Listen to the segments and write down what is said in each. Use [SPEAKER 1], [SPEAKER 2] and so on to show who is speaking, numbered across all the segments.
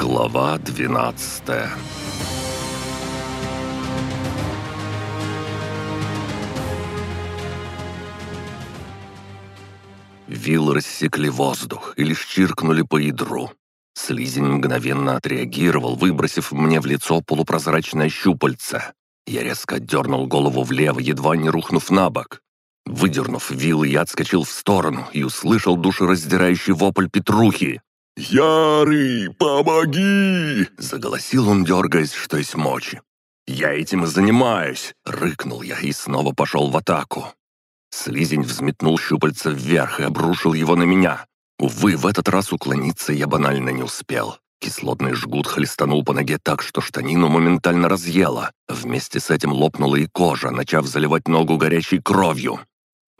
[SPEAKER 1] Глава 12 Вилы рассекли воздух и лишь чиркнули по ядру. Слизень мгновенно отреагировал, выбросив мне в лицо полупрозрачное щупальце. Я резко отдернул голову влево, едва не рухнув на бок. Выдернув вилы, я отскочил в сторону и услышал душераздирающий вопль Петрухи.
[SPEAKER 2] «Ярый, помоги!»
[SPEAKER 1] — заголосил он, дергаясь, что есть мочи. «Я этим и занимаюсь!» — рыкнул я и снова пошел в атаку. Слизень взметнул щупальца вверх и обрушил его на меня. Увы, в этот раз уклониться я банально не успел. Кислотный жгут хлестанул по ноге так, что штанину моментально разъело. Вместе с этим лопнула и кожа, начав заливать ногу горячей кровью.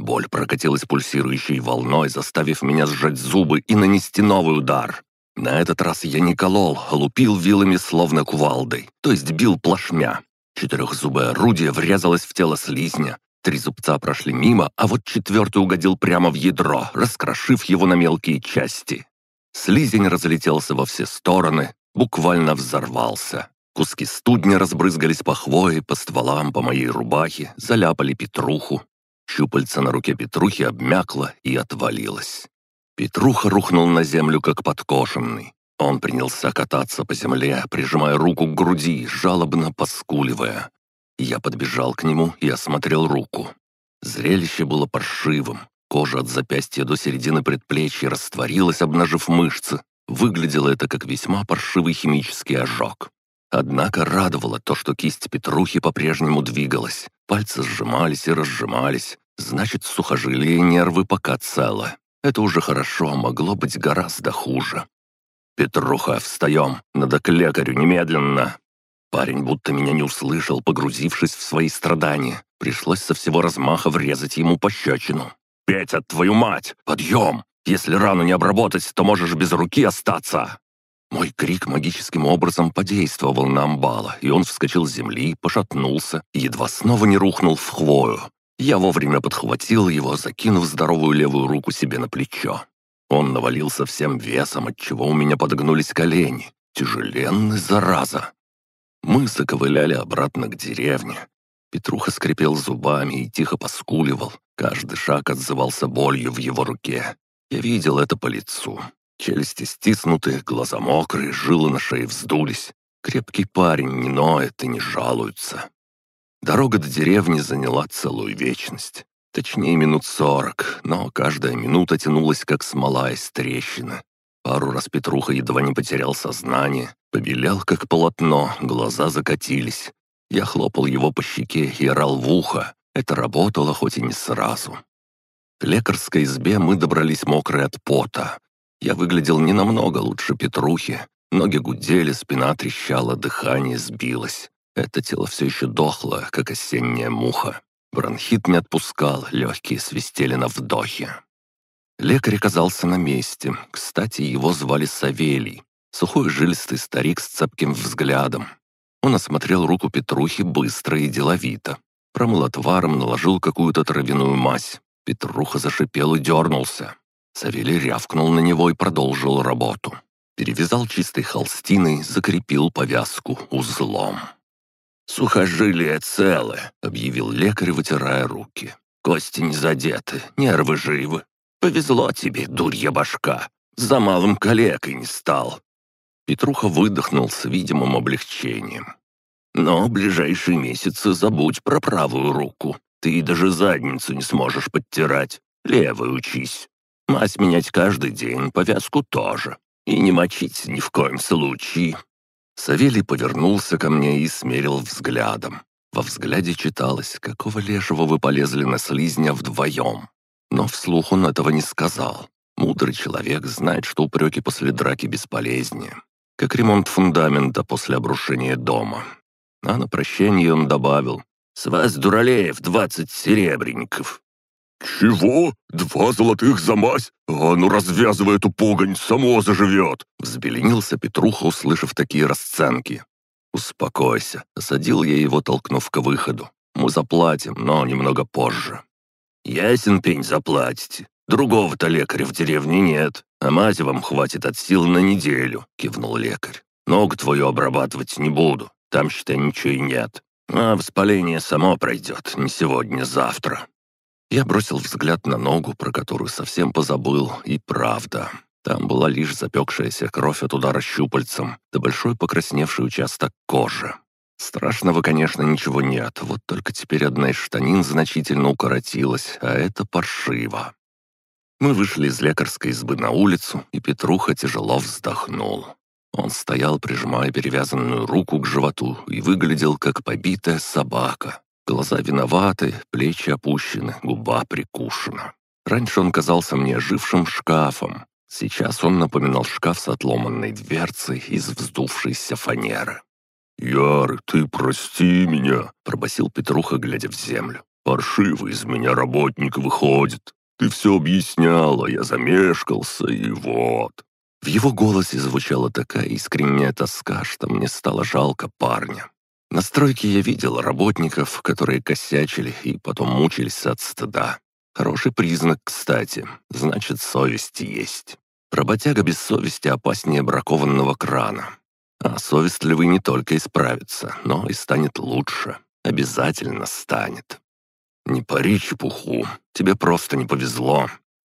[SPEAKER 1] Боль прокатилась пульсирующей волной, заставив меня сжать зубы и нанести новый удар. На этот раз я не колол, а лупил вилами словно кувалдой, то есть бил плашмя. Четырехзубое орудие врезалось в тело слизня. Три зубца прошли мимо, а вот четвертый угодил прямо в ядро, раскрошив его на мелкие части. Слизень разлетелся во все стороны, буквально взорвался. Куски студня разбрызгались по хвое, по стволам, по моей рубахе, заляпали Петруху. Щупальца на руке Петрухи обмякло и отвалилось. Петруха рухнул на землю, как подкошенный. Он принялся кататься по земле, прижимая руку к груди, жалобно поскуливая. Я подбежал к нему и осмотрел руку. Зрелище было паршивым. Кожа от запястья до середины предплечья растворилась, обнажив мышцы. Выглядело это как весьма паршивый химический ожог. Однако радовало то, что кисть Петрухи по-прежнему двигалась. Пальцы сжимались и разжимались. Значит, сухожилия и нервы пока целы. Это уже хорошо, могло быть гораздо хуже. «Петруха, встаем! Надо к лекарю немедленно!» Парень будто меня не услышал, погрузившись в свои страдания. Пришлось со всего размаха врезать ему пощечину. «Петя, твою мать! Подъем! Если рану не обработать, то можешь без руки остаться!» Мой крик магическим образом подействовал на амбала, и он вскочил с земли, пошатнулся едва снова не рухнул в хвою. Я вовремя подхватил его, закинув здоровую левую руку себе на плечо. Он навалился всем весом, отчего у меня подогнулись колени. Тяжеленный, зараза. Мы заковыляли обратно к деревне. Петруха скрипел зубами и тихо поскуливал. Каждый шаг отзывался болью в его руке. Я видел это по лицу. Челюсти стиснуты, глаза мокрые, жилы на шее вздулись. Крепкий парень не ноет и не жалуется. Дорога до деревни заняла целую вечность. Точнее, минут сорок, но каждая минута тянулась, как смола из трещины. Пару раз Петруха едва не потерял сознание, побелел, как полотно, глаза закатились. Я хлопал его по щеке и орал в ухо. Это работало, хоть и не сразу. К лекарской избе мы добрались мокрые от пота. Я выглядел не намного лучше Петрухи. Ноги гудели, спина трещала, дыхание сбилось. Это тело все еще дохло, как осенняя муха. Бронхит не отпускал, легкие свистели на вдохе. Лекарь оказался на месте. Кстати, его звали Савелий. Сухой жилистый старик с цепким взглядом. Он осмотрел руку Петрухи быстро и деловито. Промыл отваром, наложил какую-то травяную мазь. Петруха зашипел и дернулся. Савелий рявкнул на него и продолжил работу. Перевязал чистой холстиной, закрепил повязку узлом. «Сухожилия целы», — объявил лекарь, вытирая руки. «Кости не задеты, нервы живы. Повезло тебе, дурья башка. За малым калекой не стал». Петруха выдохнул с видимым облегчением. «Но ближайшие месяцы забудь про правую руку. Ты даже задницу не сможешь подтирать. Левой учись. Мазь менять каждый день, повязку тоже. И не мочить ни в коем случае». Савелий повернулся ко мне и смерил взглядом. Во взгляде читалось, какого лешего вы полезли на слизня вдвоем. Но вслух он этого не сказал. Мудрый человек знает, что упреки после драки бесполезнее. Как ремонт фундамента после обрушения дома. А на прощание он добавил «С вас, дуралеев, двадцать серебряников».
[SPEAKER 2] «Чего? Два золотых за мазь? А ну развязывай эту погонь, само заживет!»
[SPEAKER 1] Взбеленился Петруха, услышав такие расценки. «Успокойся», — осадил я его, толкнув к выходу. «Мы заплатим, но немного позже». «Ясен пень заплатите. Другого-то лекаря в деревне нет, а мать вам хватит от сил на неделю», — кивнул лекарь. Ногу твою обрабатывать не буду. Там, считай, ничего и нет. А воспаление само пройдет, не сегодня, завтра». Я бросил взгляд на ногу, про которую совсем позабыл, и правда. Там была лишь запекшаяся кровь от удара щупальцем, да большой покрасневший участок кожи. Страшного, конечно, ничего нет, вот только теперь одна из штанин значительно укоротилась, а это паршиво. Мы вышли из лекарской избы на улицу, и Петруха тяжело вздохнул. Он стоял, прижимая перевязанную руку к животу, и выглядел как побитая собака. Глаза виноваты, плечи опущены, губа прикушена. Раньше он казался мне ожившим шкафом. Сейчас он напоминал шкаф с отломанной дверцей из вздувшейся фанеры.
[SPEAKER 2] «Яр, ты прости меня», — пробасил Петруха, глядя в землю. «Паршивый из меня работник выходит. Ты все объясняла, я замешкался, и вот».
[SPEAKER 1] В его голосе звучала такая искренняя тоска, что мне стало жалко парня. На стройке я видел работников, которые косячили и потом мучились от стыда. Хороший признак, кстати, значит, совесть есть. Работяга без совести опаснее бракованного крана. А совестливый не только исправится, но и станет лучше. Обязательно станет. Не пари чепуху, тебе просто не повезло.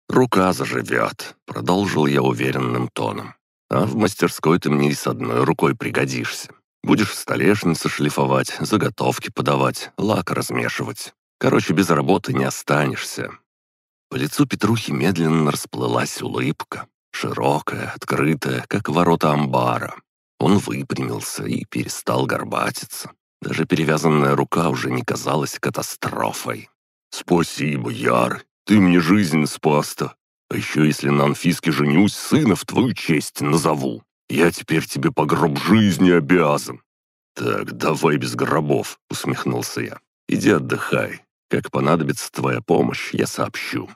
[SPEAKER 1] Рука заживет, продолжил я уверенным тоном. А в мастерской ты мне и с одной рукой пригодишься. Будешь столешницы шлифовать, заготовки подавать, лак размешивать. Короче, без работы не останешься». По лицу Петрухи медленно расплылась улыбка. Широкая, открытая, как ворота амбара. Он выпрямился и перестал горбатиться. Даже перевязанная рука уже не казалась катастрофой.
[SPEAKER 2] «Спасибо, Яр, ты мне жизнь спас-то. А еще если на Анфиске женюсь, сына в твою честь назову. Я теперь тебе по гроб жизни обязан».
[SPEAKER 1] «Так, давай без гробов», — усмехнулся я. «Иди отдыхай. Как понадобится твоя помощь, я сообщу».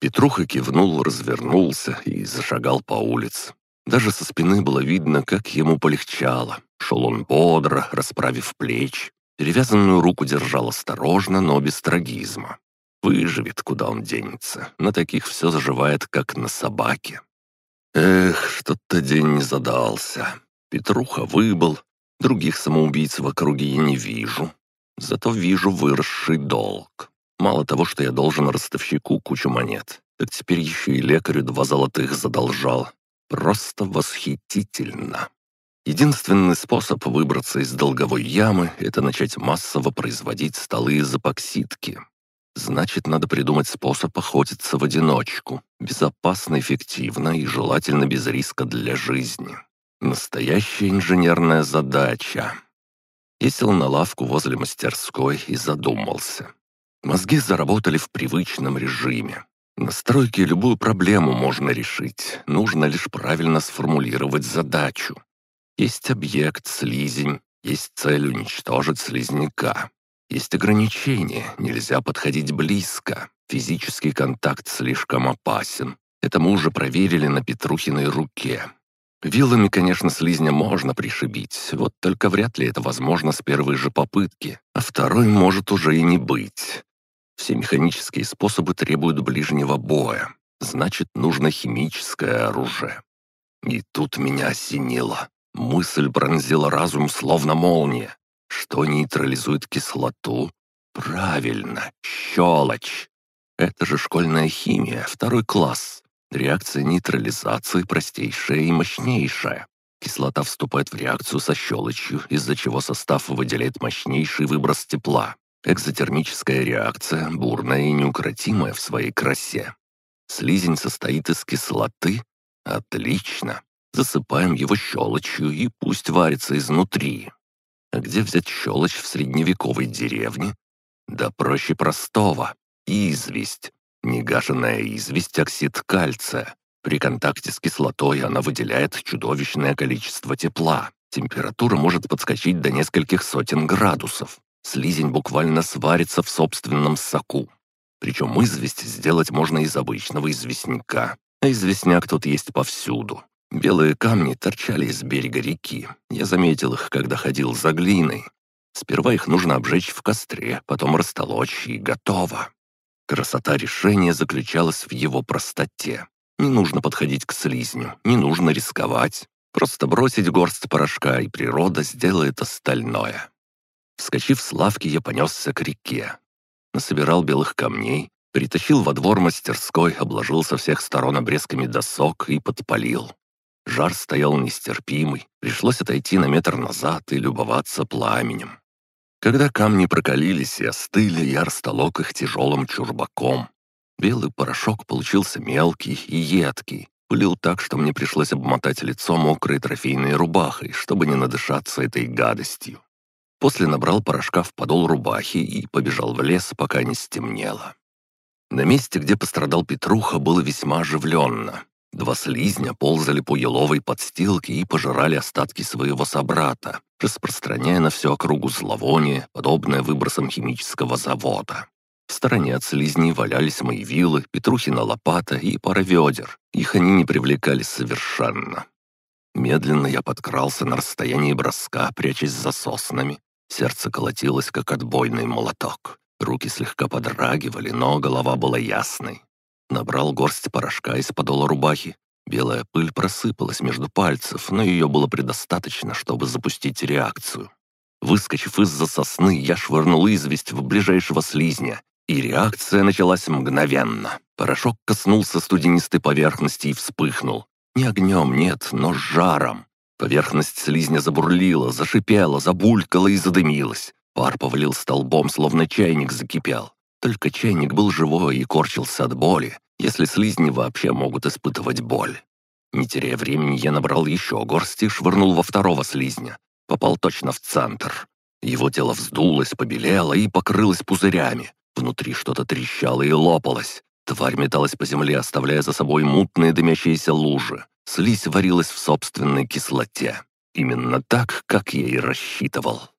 [SPEAKER 1] Петруха кивнул, развернулся и зашагал по улице. Даже со спины было видно, как ему полегчало. Шел он бодро, расправив плечи. Перевязанную руку держал осторожно, но без трагизма. Выживет, куда он денется. На таких все заживает, как на собаке. Эх, что-то день не задался. Петруха выбыл, других самоубийц в округе я не вижу. Зато вижу выросший долг. Мало того, что я должен ростовщику кучу монет, так теперь еще и лекарю два золотых задолжал. Просто восхитительно. Единственный способ выбраться из долговой ямы — это начать массово производить столы из эпоксидки. Значит, надо придумать способ охотиться в одиночку. Безопасно, эффективно и желательно без риска для жизни. Настоящая инженерная задача. Я сел на лавку возле мастерской и задумался. Мозги заработали в привычном режиме. На стройке любую проблему можно решить, нужно лишь правильно сформулировать задачу. Есть объект, слизень, есть цель уничтожить слизняка. Есть ограничения, нельзя подходить близко. Физический контакт слишком опасен. Это мы уже проверили на Петрухиной руке. Вилами, конечно, слизня можно пришибить, вот только вряд ли это возможно с первой же попытки, а второй может уже и не быть. Все механические способы требуют ближнего боя, значит, нужно химическое оружие. И тут меня осенило. Мысль пронзила разум, словно молния. Что нейтрализует кислоту? Правильно, щелочь. Это же школьная химия, второй класс. Реакция нейтрализации простейшая и мощнейшая. Кислота вступает в реакцию со щелочью, из-за чего состав выделяет мощнейший выброс тепла. Экзотермическая реакция, бурная и неукротимая в своей красе. Слизень состоит из кислоты? Отлично. Засыпаем его щелочью и пусть варится изнутри. А где взять щелочь в средневековой деревне? Да проще простого. Известь. Негашенная известь оксид кальция. При контакте с кислотой она выделяет чудовищное количество тепла. Температура может подскочить до нескольких сотен градусов. Слизень буквально сварится в собственном соку. Причем известь сделать можно из обычного известняка. А известняк тут есть повсюду. Белые камни торчали из берега реки. Я заметил их, когда ходил за глиной. Сперва их нужно обжечь в костре, потом растолочь, и готово. Красота решения заключалась в его простоте. Не нужно подходить к слизню, не нужно рисковать. Просто бросить горсть порошка, и природа сделает остальное. Вскочив с лавки, я понесся к реке. Насобирал белых камней, притащил во двор мастерской, обложил со всех сторон обрезками досок и подпалил. Жар стоял нестерпимый, пришлось отойти на метр назад и любоваться пламенем. Когда камни прокалились и остыли, я растолок их тяжелым чурбаком. Белый порошок получился мелкий и едкий, Пылил так, что мне пришлось обмотать лицо мокрой трофейной рубахой, чтобы не надышаться этой гадостью. После набрал порошка в подол рубахи и побежал в лес, пока не стемнело. На месте, где пострадал Петруха, было весьма оживленно. Два слизня ползали по еловой подстилке и пожирали остатки своего собрата, распространяя на всю округу зловоние, подобное выбросам химического завода. В стороне от слизней валялись мои вилы, Петрухина лопата и пара ведер. Их они не привлекали совершенно. Медленно я подкрался на расстоянии броска, прячась за соснами. Сердце колотилось, как отбойный молоток. Руки слегка подрагивали, но голова была ясной. Набрал горсть порошка из подола рубахи. Белая пыль просыпалась между пальцев, но ее было предостаточно, чтобы запустить реакцию. Выскочив из-за сосны, я швырнул известь в ближайшего слизня, и реакция началась мгновенно. Порошок коснулся студенистой поверхности и вспыхнул. Не огнем, нет, но жаром. Поверхность слизня забурлила, зашипела, забулькала и задымилась. Пар повалил столбом, словно чайник закипел. Только чайник был живой и корчился от боли, если слизни вообще могут испытывать боль. Не теряя времени, я набрал еще горсти и швырнул во второго слизня. Попал точно в центр. Его тело вздулось, побелело и покрылось пузырями. Внутри что-то трещало и лопалось. Тварь металась по земле, оставляя за собой мутные дымящиеся лужи. Слизь варилась в собственной кислоте. Именно так, как я и рассчитывал.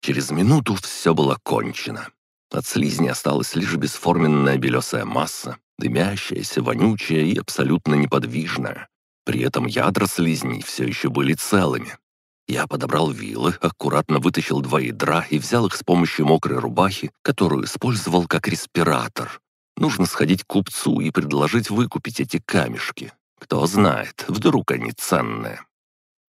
[SPEAKER 1] Через минуту все было кончено. От слизни осталась лишь бесформенная белесая масса, дымящаяся, вонючая и абсолютно неподвижная. При этом ядра слизней все еще были целыми. Я подобрал вилы, аккуратно вытащил два ядра и взял их с помощью мокрой рубахи, которую использовал как респиратор. Нужно сходить к купцу и предложить выкупить эти камешки. Кто знает, вдруг они ценные.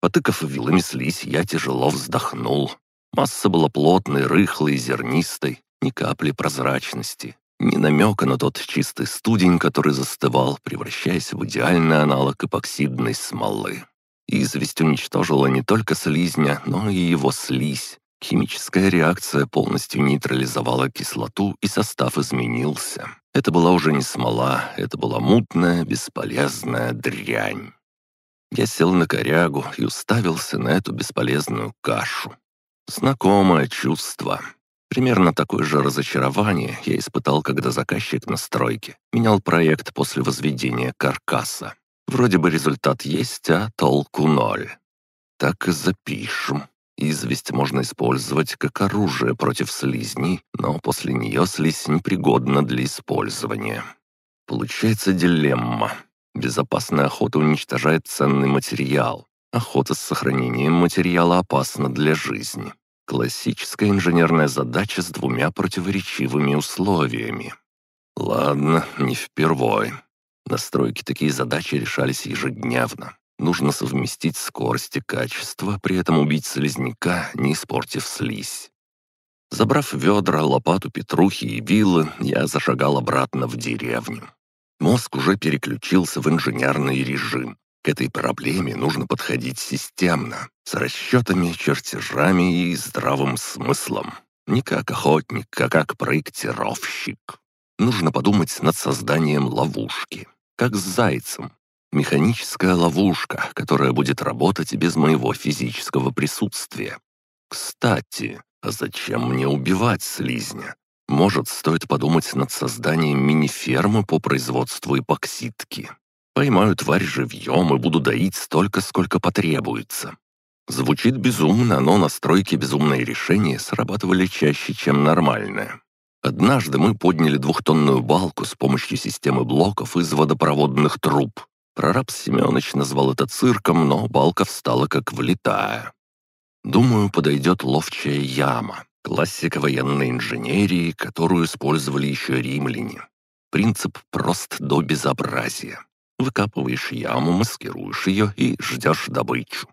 [SPEAKER 1] Потыкав вилами слизь, я тяжело вздохнул. Масса была плотной, рыхлой и зернистой, ни капли прозрачности, ни намека на тот чистый студень, который застывал, превращаясь в идеальный аналог эпоксидной смолы. Известь уничтожила не только слизня, но и его слизь. Химическая реакция полностью нейтрализовала кислоту, и состав изменился. Это была уже не смола, это была мутная, бесполезная дрянь. Я сел на корягу и уставился на эту бесполезную кашу. Знакомое чувство. Примерно такое же разочарование я испытал, когда заказчик на стройке менял проект после возведения каркаса. Вроде бы результат есть, а толку ноль. Так и запишем. Известь можно использовать как оружие против слизней, но после нее слизь непригодна для использования. Получается дилемма. Безопасная охота уничтожает ценный материал. Охота с сохранением материала опасна для жизни. Классическая инженерная задача с двумя противоречивыми условиями. Ладно, не впервой. На стройке такие задачи решались ежедневно. Нужно совместить скорость и качество, при этом убить слизняка, не испортив слизь. Забрав ведра, лопату Петрухи и вилы, я зашагал обратно в деревню. Мозг уже переключился в инженерный режим. Этой проблеме нужно подходить системно, с расчетами, чертежами и здравым смыслом. Не как охотник, а как проектировщик. Нужно подумать над созданием ловушки как с зайцем. Механическая ловушка, которая будет работать без моего физического присутствия. Кстати, а зачем мне убивать слизня? Может, стоит подумать над созданием мини-фермы по производству эпоксидки. Поймаю тварь живьем и буду доить столько, сколько потребуется. Звучит безумно, но настройки безумные решения срабатывали чаще, чем нормальные. Однажды мы подняли двухтонную балку с помощью системы блоков из водопроводных труб. Прораб Семенович назвал это цирком, но балка встала как влетая. Думаю, подойдет ловчая яма, классика военной инженерии, которую использовали еще римляне. Принцип прост до безобразия. Выкапываешь яму, маскируешь ее и ждешь добычу.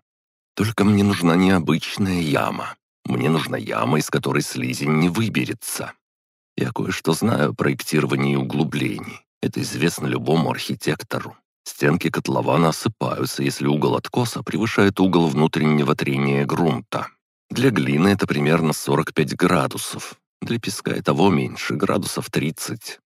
[SPEAKER 1] Только мне нужна необычная яма. Мне нужна яма, из которой слизень не выберется. Я кое-что знаю о проектировании углублений. Это известно любому архитектору. Стенки котлована осыпаются, если угол откоса превышает угол внутреннего трения грунта. Для глины это примерно 45 градусов. Для песка и того меньше, градусов 30.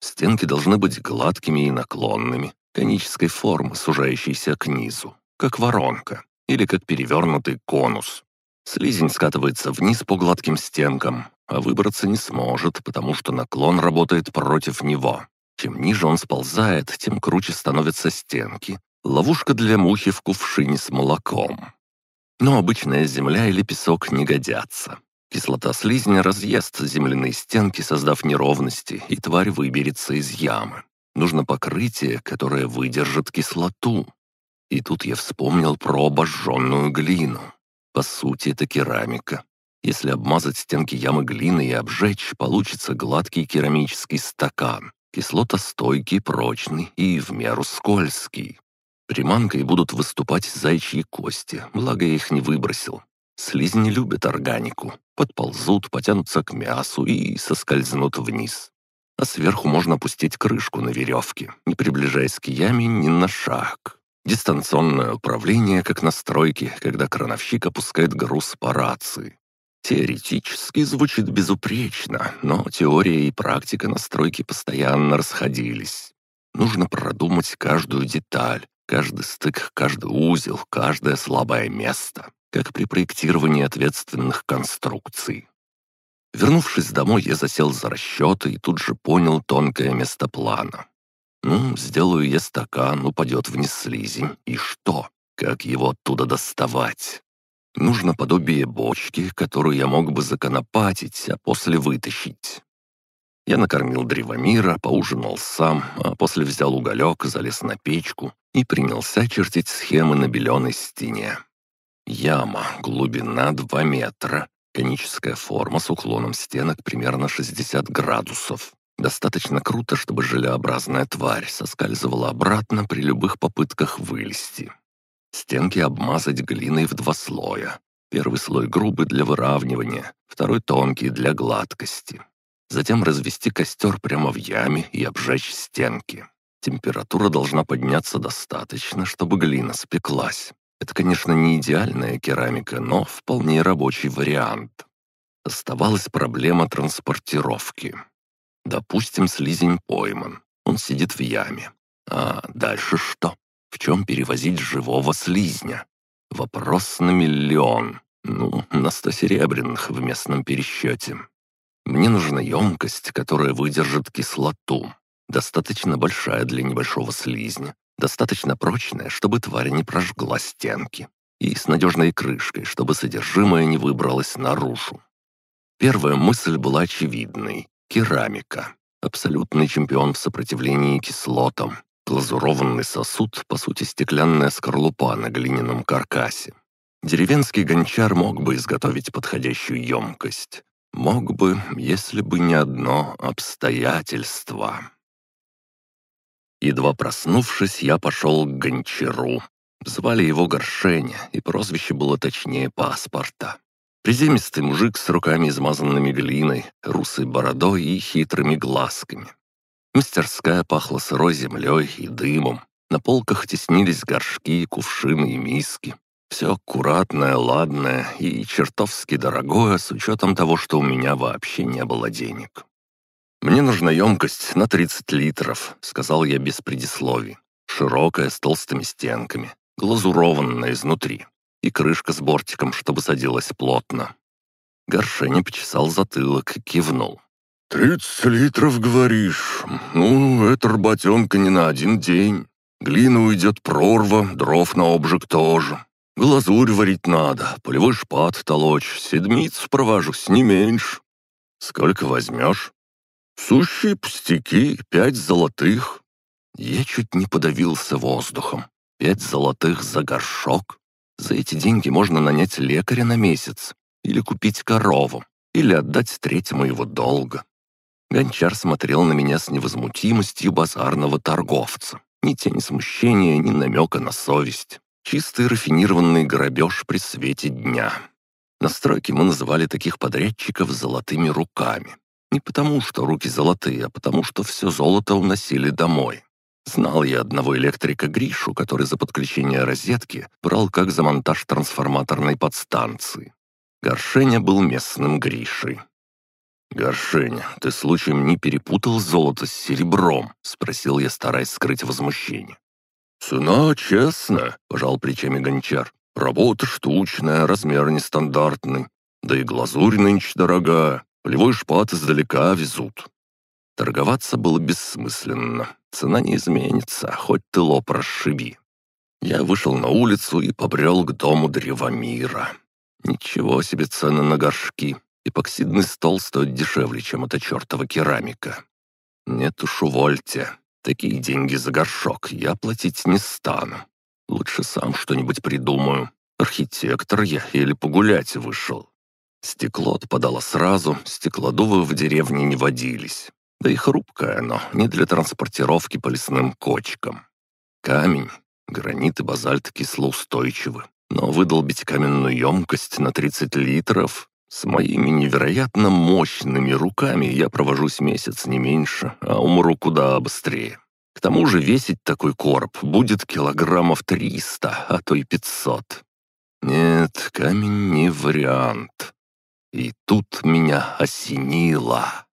[SPEAKER 1] Стенки должны быть гладкими и наклонными, конической формы, сужающейся к низу, как воронка или как перевернутый конус. Слизень скатывается вниз по гладким стенкам, а выбраться не сможет, потому что наклон работает против него. Чем ниже он сползает, тем круче становятся стенки. Ловушка для мухи в кувшине с молоком. Но обычная земля или песок не годятся. Кислота слизня разъест земляные стенки, создав неровности, и тварь выберется из ямы. Нужно покрытие, которое выдержит кислоту. И тут я вспомнил про обожженную глину. По сути, это керамика. Если обмазать стенки ямы глиной и обжечь, получится гладкий керамический стакан. Кислотостойкий, прочный и в меру скользкий. Приманкой будут выступать зайчьи кости, благо я их не выбросил. Слизни любят органику, подползут, потянутся к мясу и соскользнут вниз. А сверху можно опустить крышку на веревке, не приближаясь к яме ни на шаг. Дистанционное управление, как на стройке, когда крановщик опускает груз по рации. Теоретически звучит безупречно, но теория и практика на стройке постоянно расходились. Нужно продумать каждую деталь, каждый стык, каждый узел, каждое слабое место, как при проектировании ответственных конструкций. Вернувшись домой, я засел за расчеты и тут же понял тонкое место плана. Ну, сделаю я стакан, упадет вниз слизень. И что? Как его оттуда доставать? Нужно подобие бочки, которую я мог бы законопатить, а после вытащить. Я накормил древомира, поужинал сам, а после взял уголек, залез на печку и принялся чертить схемы на беленой стене. Яма, глубина 2 метра, коническая форма с уклоном стенок примерно 60 градусов. Достаточно круто, чтобы желеобразная тварь соскальзывала обратно при любых попытках вылезти. Стенки обмазать глиной в два слоя. Первый слой грубый для выравнивания, второй тонкий для гладкости. Затем развести костер прямо в яме и обжечь стенки. Температура должна подняться достаточно, чтобы глина спеклась. Это, конечно, не идеальная керамика, но вполне рабочий вариант. Оставалась проблема транспортировки. Допустим, слизень пойман. Он сидит в яме. А дальше что? В чем перевозить живого слизня? Вопрос на миллион. Ну, на сто серебряных в местном пересчете. Мне нужна емкость, которая выдержит кислоту. Достаточно большая для небольшого слизня. Достаточно прочная, чтобы тварь не прожгла стенки. И с надежной крышкой, чтобы содержимое не выбралось наружу. Первая мысль была очевидной. Керамика. Абсолютный чемпион в сопротивлении кислотам. Глазурованный сосуд, по сути, стеклянная скорлупа на глиняном каркасе. Деревенский гончар мог бы изготовить подходящую емкость. Мог бы, если бы не одно обстоятельство. Едва проснувшись, я пошел к гончару. Звали его Горшеня, и прозвище было точнее паспорта. Приземистый мужик с руками измазанными глиной, русой бородой и хитрыми глазками. Мастерская пахла сырой землей и дымом. На полках теснились горшки, кувшины и миски. Все аккуратное, ладное и чертовски дорогое с учетом того, что у меня вообще не было денег. «Мне нужна емкость на 30 литров», — сказал я без предисловий. «Широкая, с толстыми стенками, глазурованная изнутри, и крышка с бортиком, чтобы садилась плотно». Горшеня почесал затылок и кивнул.
[SPEAKER 2] «Тридцать литров, говоришь? Ну, это работенка не на один день. Глина уйдет прорва, дров на обжиг тоже. Глазурь варить надо, полевой шпат толочь, седмицу провожусь, не меньше. Сколько возьмешь?» «Сущие пустяки, пять золотых».
[SPEAKER 1] Я чуть не подавился воздухом. Пять золотых за горшок. За эти деньги можно нанять лекаря на месяц, или купить корову, или отдать треть моего долга. Гончар смотрел на меня с невозмутимостью базарного торговца. Ни тени смущения, ни намека на совесть. Чистый рафинированный грабеж при свете дня. На стройке мы называли таких подрядчиков «золотыми руками». Не потому, что руки золотые, а потому, что все золото уносили домой. Знал я одного электрика Гришу, который за подключение розетки брал как за монтаж трансформаторной подстанции. Горшеня был местным Гришей. «Горшеня, ты случаем не перепутал золото с серебром?» — спросил я, стараясь скрыть возмущение.
[SPEAKER 2] «Цена честная», — пожал плечами гончар. «Работа штучная, размер нестандартный. Да и глазурь нынче дорогая. Полевой шпат издалека везут».
[SPEAKER 1] Торговаться было бессмысленно. Цена не изменится, хоть ты лоб расшиби. Я вышел на улицу и побрел к дому Древомира. Ничего себе цены на горшки. Эпоксидный стол стоит дешевле, чем эта чертова керамика. Нет уж, увольте. Такие деньги за горшок я платить не стану. Лучше сам что-нибудь придумаю. Архитектор я или погулять вышел. Стекло отпадало сразу, стеклодувы в деревне не водились. Да и хрупкое оно, не для транспортировки по лесным кочкам. Камень, гранит и базальт кислоустойчивы, но выдолбить каменную емкость на 30 литров с моими невероятно мощными руками я провожусь месяц не меньше, а умру куда быстрее. К тому же весить такой короб будет килограммов 300, а то и 500. Нет, камень не вариант. И тут меня осенило.